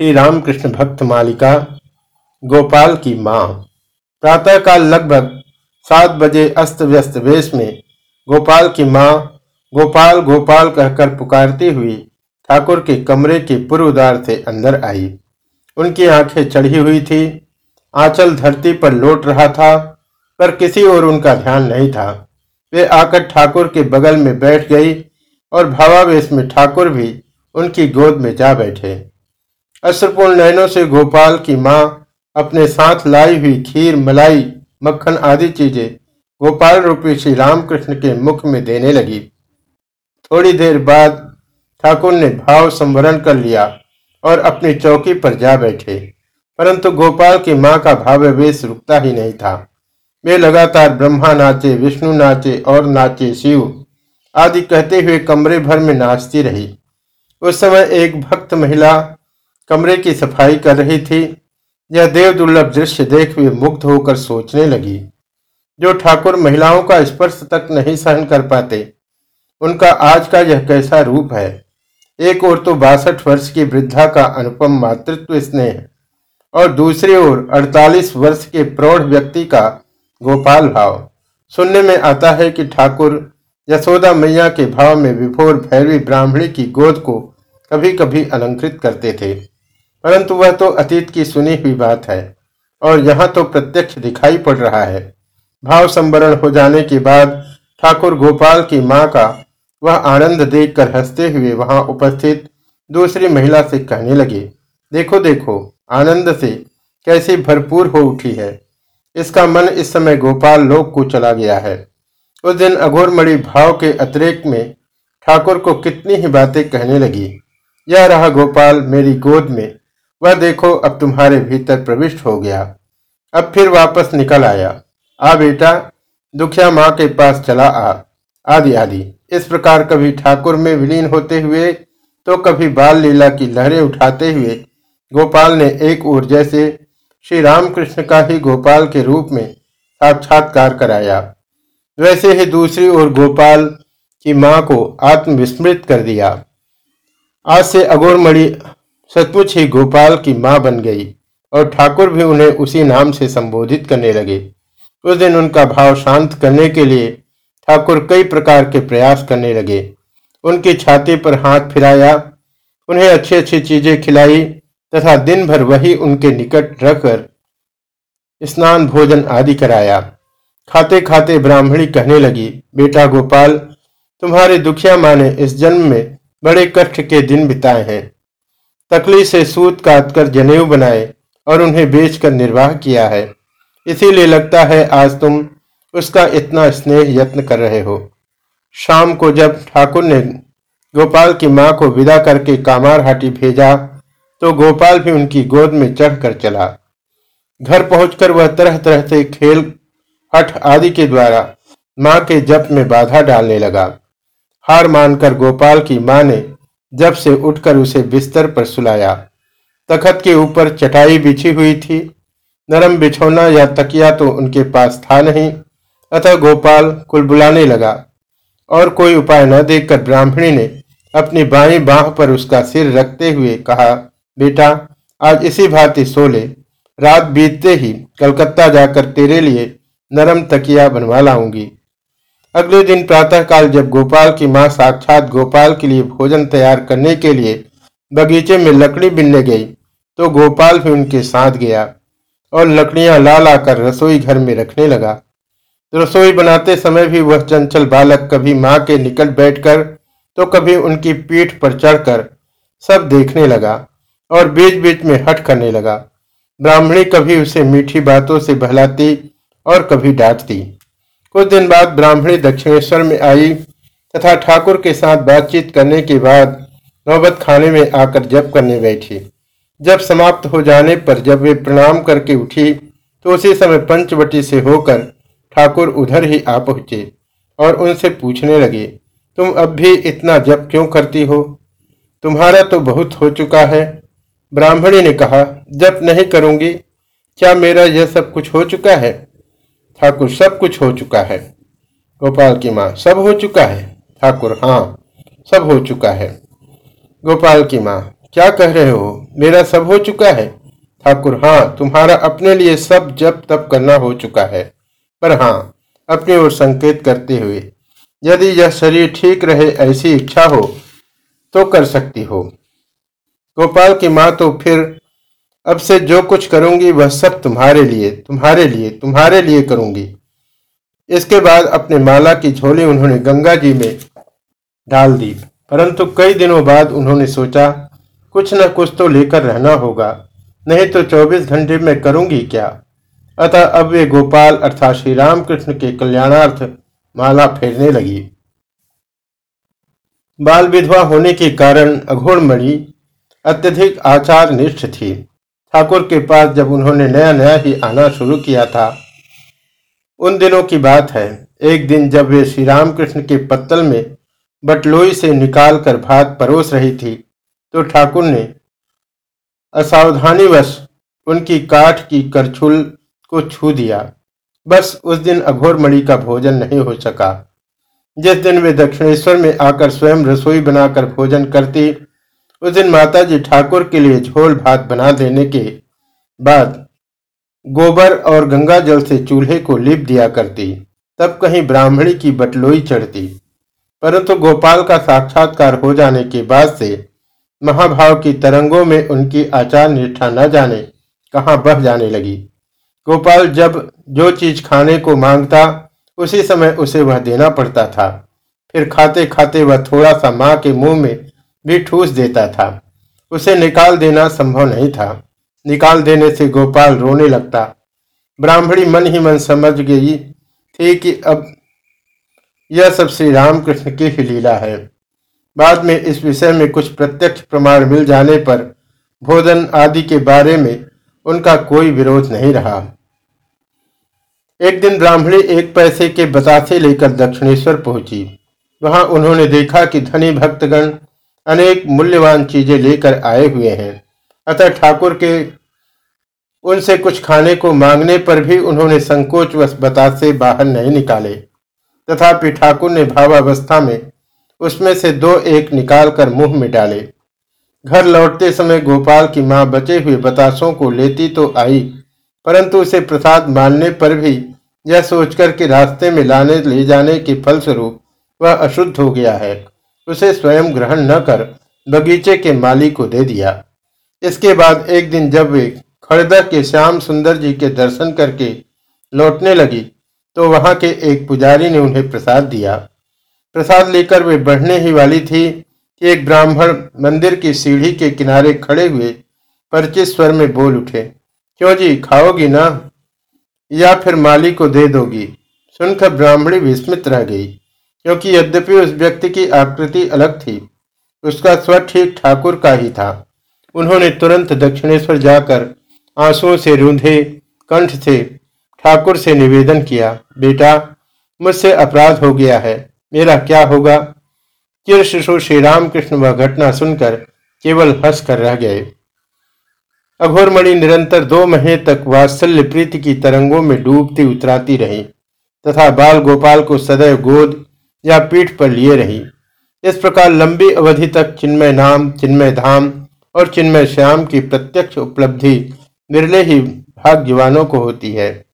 श्री रामकृष्ण भक्त मालिका, गोपाल की माँ। प्रातःकाल लगभग सात बजे अस्त व्यस्त वेश में गोपाल की माँ गोपाल गोपाल कहकर पुकारती हुई ठाकुर के कमरे के पूर्व द्वार से अंदर आई। उनकी आँखें चढ़ी हुई थी, आंचल धरती पर लौट रहा था, पर किसी और उनका ध्यान नहीं था। वे आकर ठाकुर के बगल में बैठ गई और भावावेश में ठाकुर भी उनकी गोद में जा बैठे। अश्रपूर्ण नयनों से गोपाल की माँ अपने साथ लाई हुई खीर, मलाई, मक्खन आदि चीज़ें गोपाल रूपी श्री रामकृष्ण के मुख में देने लगी। थोड़ी देर बाद ठाकुर ने भाव संवरण कर लिया और अपनी चौकी पर जा बैठे, परंतु गोपाल की माँ का भावावेश रुकता ही नहीं था। वे लगातार ब्रह्मा नाचे, विष्णु नाचे और नाचे शिव आदि कहते हुए कमरे भर में नाचती रही। उस समय एक भक्त महिला कमरे की सफ़ाई कर रही थी। यह देव दुर्लभ दृश्य देख हुए मुग्ध होकर सोचने लगी। जो ठाकुर महिलाओं का स्पर्श तक नहीं सहन कर पाते, उनका आज का यह कैसा रूप है? एक ओर तो बासठ वर्ष की वृद्धा का अनुपम मातृत्व स्नेह, और दूसरी ओर अड़तालीस वर्ष के प्रौढ़ व्यक्ति का गोपाल भाव। सुनने में आता है कि ठाकुर यशोदा मैया के भाव में विभोर भैरवी ब्राह्मणी की गोद को कभी कभी अलंकृत करते थे। परंतु वह तो अतीत की सुनी हुई बात है, और यहाँ तो प्रत्यक्ष दिखाई पड़ रहा है। भाव संवरण हो जाने के बाद ठाकुर गोपाल की माँ का वह आनंद देखकर हँसते हुए वहाँ उपस्थित दूसरी महिला से कहने लगे, देखो देखो, आनंद से कैसी भरपूर हो उठी है। इसका मन इस समय गोपाल लोक को चला गया है। उस दिन अघोरमणि भाव के अतिरेक में ठाकुर को कितनी ही बातें कहने लगी। यह रहा गोपाल मेरी गोद में वह देखो, अब तुम्हारे भीतर प्रविष्ट हो गया। अब फिर वापस निकल आया। आ बेटा, दुखिया माँ के पास चला आ। आदि आदि। इस प्रकार कभी ठाकुर में विलीन होते हुए तो कभी बाल लीला की लहरें उठाते हुए, गोपाल ने एक ओर जैसे श्री रामकृष्ण का ही गोपाल के रूप में साक्षात्कार कराया। वैसे ही दूसरी ओर गोपाल की माँ को आत्मविस्मृत कर दिया। आज से अगोरमणि सचमुच ही गोपाल की माँ बन गई और ठाकुर भी उन्हें उसी नाम से संबोधित करने लगे। उस दिन उनका भाव शांत करने के लिए ठाकुर कई प्रकार के प्रयास करने लगे। उनकी छाती पर हाथ फिराया, उन्हें अच्छी अच्छी चीज़ें खिलाई तथा दिन भर वही उनके निकट रखकर स्नान, भोजन आदि कराया। खाते खाते ब्राह्मणी कहने लगी, बेटा गोपाल, तुम्हारे दुखिया माँ ने इस जन्म में बड़े कष्ट के दिन बिताए हैं। तकली से सूत काट कर जनेऊ बनाए और उन्हें बेचकर निर्वाह किया है। इसीलिए लगता है, आज तुम उसका इतना स्नेह यत्न कर रहे हो। शाम को जब ठाकुर ने गोपाल की माँ को विदा करके कामार हाटी भेजा तो गोपाल भी उनकी गोद में चढ़कर चला। घर पहुंचकर वह तरह तरह से खेल, हठ आदि के द्वारा माँ के जप में बाधा डालने लगा। हार मानकर गोपाल की माँ ने जब से उठकर उसे बिस्तर पर सुलाया। तखत के ऊपर चटाई बिछी हुई थी। नरम बिछौना या तकिया तो उनके पास था नहीं। अतः गोपाल कुलबुलाने लगा। और कोई उपाय न देखकर ब्राह्मणी ने अपनी बाई बाह पर उसका सिर रखते हुए कहा, बेटा, आज इसी भांति सो ले। रात बीतते ही कलकत्ता जाकर तेरे लिए नरम तकिया बनवा लाऊँगी। अगले दिन प्रातःकाल जब गोपाल की माँ साक्षात गोपाल के लिए भोजन तैयार करने के लिए बगीचे में लकड़ी बिनने गई तो गोपाल भी उनके साथ गया और लकड़ियाँ ला लाकर रसोई घर में रखने लगा। रसोई बनाते समय भी वह चंचल बालक कभी माँ के निकट बैठकर तो कभी उनकी पीठ पर चढ़कर सब देखने लगा और बीच बीच में हट करने लगा। ब्राह्मणी कभी उसे मीठी बातों से बहलाती और कभी डांटती। कुछ दिन बाद ब्राह्मणी दक्षिणेश्वर में आई तथा ठाकुर के साथ बातचीत करने के बाद नौबत खाने में आकर जप करने बैठी। जब समाप्त हो जाने पर जब वे प्रणाम करके उठी तो उसी समय पंचवटी से होकर ठाकुर उधर ही आ पहुँचे और उनसे पूछने लगे, तुम अब भी इतना जप क्यों करती हो? तुम्हारा तो बहुत हो चुका है। ब्राह्मणी ने कहा, जप नहीं करूँगी। क्या मेरा यह सब कुछ हो चुका है? ठाकुर, सब कुछ हो चुका है। गोपाल की माँ, सब हो चुका है। ठाकुर हाँ सब हो चुका है। गोपाल की माँ, क्या कह रहे हो? मेरा सब हो चुका है। ठाकुर हाँ तुम्हारा अपने लिए सब जब तब करना हो चुका है। पर हाँ अपनी ओर संकेत करते हुए, यदि यह शरीर ठीक रहे, ऐसी इच्छा हो तो कर सकती हो। गोपाल की माँ तो फिर अब से जो कुछ करूँगी वह सब तुम्हारे लिए तुम्हारे लिए तुम्हारे लिए करूँगी। इसके बाद अपने माला की झोली उन्होंने गंगा जी में डाल दी। परंतु कई दिनों बाद उन्होंने सोचा, कुछ न कुछ तो लेकर रहना होगा, नहीं तो 24 घंटे में करूँगी क्या? अतः अब वे गोपाल अर्थात श्री रामकृष्ण के कल्याणार्थ माला फेरने लगी। बाल विधवा होने के कारण अघोड़मणि अत्यधिक आचार निष्ठ थी। ठाकुर के पास जब उन्होंने नया नया ही आना शुरू किया था, उन दिनों की बात है। एक दिन जब वे श्री रामकृष्ण के पत्तल में बटलोई से निकालकर भात परोस रही थी तो ठाकुर ने असावधानीवश उनकी काठ की करछुल को छू दिया। बस उस दिन अघोरमणि का भोजन नहीं हो सका। जिस दिन वे दक्षिणेश्वर में आकर स्वयं रसोई बनाकर भोजन करती उस दिन माताजी ठाकुर के लिए झोल भात बना देने के बाद गोबर और गंगा जल से चूल्हे को लिप दिया करती। तब कहीं ब्राह्मणी की बटलोई चढ़ती। परंतु गोपाल का साक्षात्कार हो जाने के बाद से महाभाव की तरंगों में उनकी आचार निष्ठा न जाने, कहाँ बह जाने लगी। गोपाल जब जो चीज़ खाने को माँगता, उसी समय उसे वह देना पड़ता था। फिर खाते खाते वह थोड़ा सा माँ के मुँह में भी ठूस देता था। उसे निकाल देना संभव नहीं था। निकाल देने से गोपाल रोने लगता। ब्राह्मणी मन ही मन समझ गई थी कि अब यह सब श्री रामकृष्ण की ही लीला है। बाद में इस विषय में कुछ प्रत्यक्ष प्रमाण मिल जाने पर भोजन आदि के बारे में उनका कोई विरोध नहीं रहा। एक दिन ब्राह्मणी एक पैसे के बतासे लेकर दक्षिणेश्वर पहुँची। वहाँ उन्होंने देखा कि धनी भक्तगण अनेक मूल्यवान चीज़ें लेकर आए हुए हैं। अतः ठाकुर के उनसे कुछ खाने को मांगने पर भी उन्होंने संकोचवश बतासे बाहर नहीं निकाले। तथापि ठाकुर ने भावावस्था में उसमें से दो एक निकालकर मुँह में डाले। घर लौटते समय गोपाल की माँ बचे हुए बतासों को लेती तो आई, परंतु उसे प्रसाद मानने पर भी यह सोचकर कि रास्ते में लाने ले जाने के फलस्वरूप वह अशुद्ध हो गया है। उसे स्वयं ग्रहण न कर बगीचे के माली को दे दिया। इसके बाद एक दिन जब वे खड़दा के श्याम सुंदर जी के दर्शन करके लौटने लगी तो वहाँ के एक पुजारी ने उन्हें प्रसाद दिया। प्रसाद लेकर वे बढ़ने ही वाली थी कि एक ब्राह्मण मंदिर की सीढ़ी के किनारे खड़े हुए परिचित स्वर में बोल उठे, क्यों जी, खाओगी ना? या फिर माली को दे दोगी? सुनकर ब्राह्मणी विस्मित रह गई। क्योंकि यद्यपि उस व्यक्ति की आकृति अलग थी, उसका स्वर ठीक ठाकुर का ही था। उन्होंने तुरंत दक्षिणेश्वर जाकर आंसुओं से रूंधे, कंठ से ठाकुर से निवेदन किया, बेटा, मुझसे अपराध हो गया है, मेरा क्या होगा? चिर शिशु श्री रामकृष्ण वह घटना सुनकर केवल हंस कर रह गए। अघोरमणि निरंतर दो महीने तक वात्सल्य प्रीति की तरंगों में डूबती उतराती रही, तथा बाल गोपाल को सदैव गोद या पीठ पर लिए रही। इस प्रकार लंबी अवधि तक चिन्मय नाम, चिन्मय धाम और चिन्मय श्याम की प्रत्यक्ष उपलब्धि बिरले ही भाग्यवानों को होती है।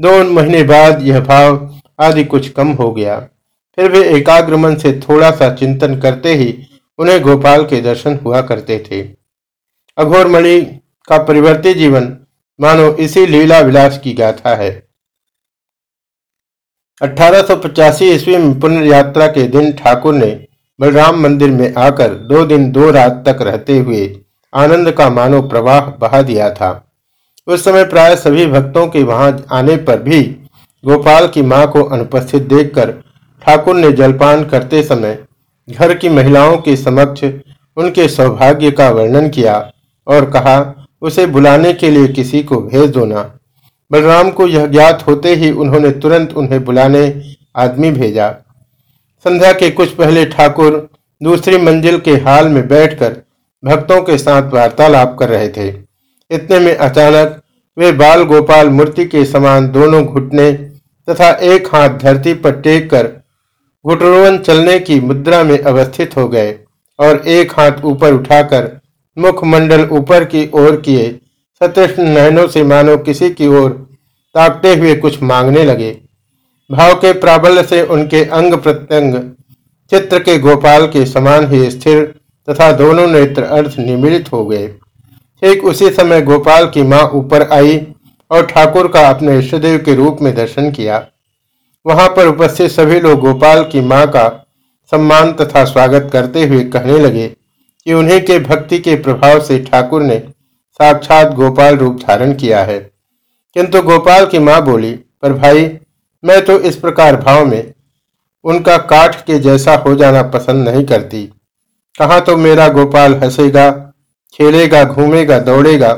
दो महीने बाद यह भाव आदि कुछ कम हो गया। फिर वे एकाग्र मन से थोड़ा सा चिंतन करते ही उन्हें गोपाल के दर्शन हुआ करते थे। अघोरमणि का परिवर्तित जीवन, मानो इसी लीला विलास की गाथा है। अठारह ईस्वी में पुनर्यात्रा के दिन ठाकुर ने बलराम मंदिर में आकर दो दिन दो रात तक रहते हुए आनंद का मानो प्रवाह बहा दिया था। उस समय प्राय सभी भक्तों के वहाँ आने पर भी गोपाल की माँ को अनुपस्थित देखकर ठाकुर ने जलपान करते समय घर की महिलाओं के समक्ष उनके सौभाग्य का वर्णन किया और कहा, उसे बुलाने के लिए किसी को भेज दो ना। बलराम को यह ज्ञात होते ही उन्होंने तुरंत उन्हें बुलाने आदमी भेजा। संध्या के कुछ पहले ठाकुर दूसरी मंजिल के हाल में बैठकर भक्तों के साथ वार्तालाप कर रहे थे। इतने में अचानक वे बाल गोपाल मूर्ति के समान दोनों घुटने तथा एक हाथ धरती पर टेक कर घुटरोवन चलने की मुद्रा में अवस्थित हो गए और एक हाथ ऊपर उठाकर मुखमंडल ऊपर की ओर किए सतृष्ण नयनों से मानो किसी की ओर ताकते हुए कुछ मांगने लगे। भाव के प्राबल्य से उनके अंग प्रत्यंग, चित्र के गोपाल के समान ही स्थिर तथा दोनों नेत्र अर्थ निमिलित हो गए। ठीक उसी समय गोपाल की माँ ऊपर आई और ठाकुर का अपने इष्टदेव के रूप में दर्शन किया। वहाँ पर उपस्थित सभी लोग गोपाल की माँ का सम्मान तथा स्वागत करते हुए कहने लगे कि उन्हीं के भक्ति के प्रभाव से ठाकुर ने साक्षात गोपाल रूप धारण किया है। किंतु गोपाल की माँ बोली, पर भाई, मैं तो इस प्रकार भाव में उनका काठ के जैसा हो जाना पसंद नहीं करती। कहा तो मेरा गोपाल हंसेगा, खेलेगा, घूमेगा, दौड़ेगा।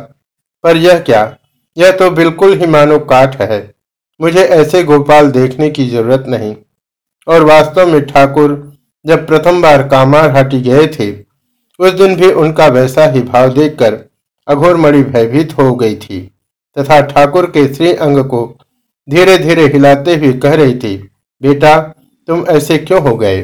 पर यह क्या? यह तो बिल्कुल ही मानो काठ है। मुझे ऐसे गोपाल देखने की ज़रूरत नहीं। और वास्तव में ठाकुर जब प्रथम बार कामार कामारहाटी गए थे, उस दिन भी उनका वैसा ही भाव देखकर अघोरमणि भयभीत हो गई थी तथा ठाकुर के श्री अंग को धीरे धीरे हिलाते हुए कह रही थी, बेटा, तुम ऐसे क्यों हो गए?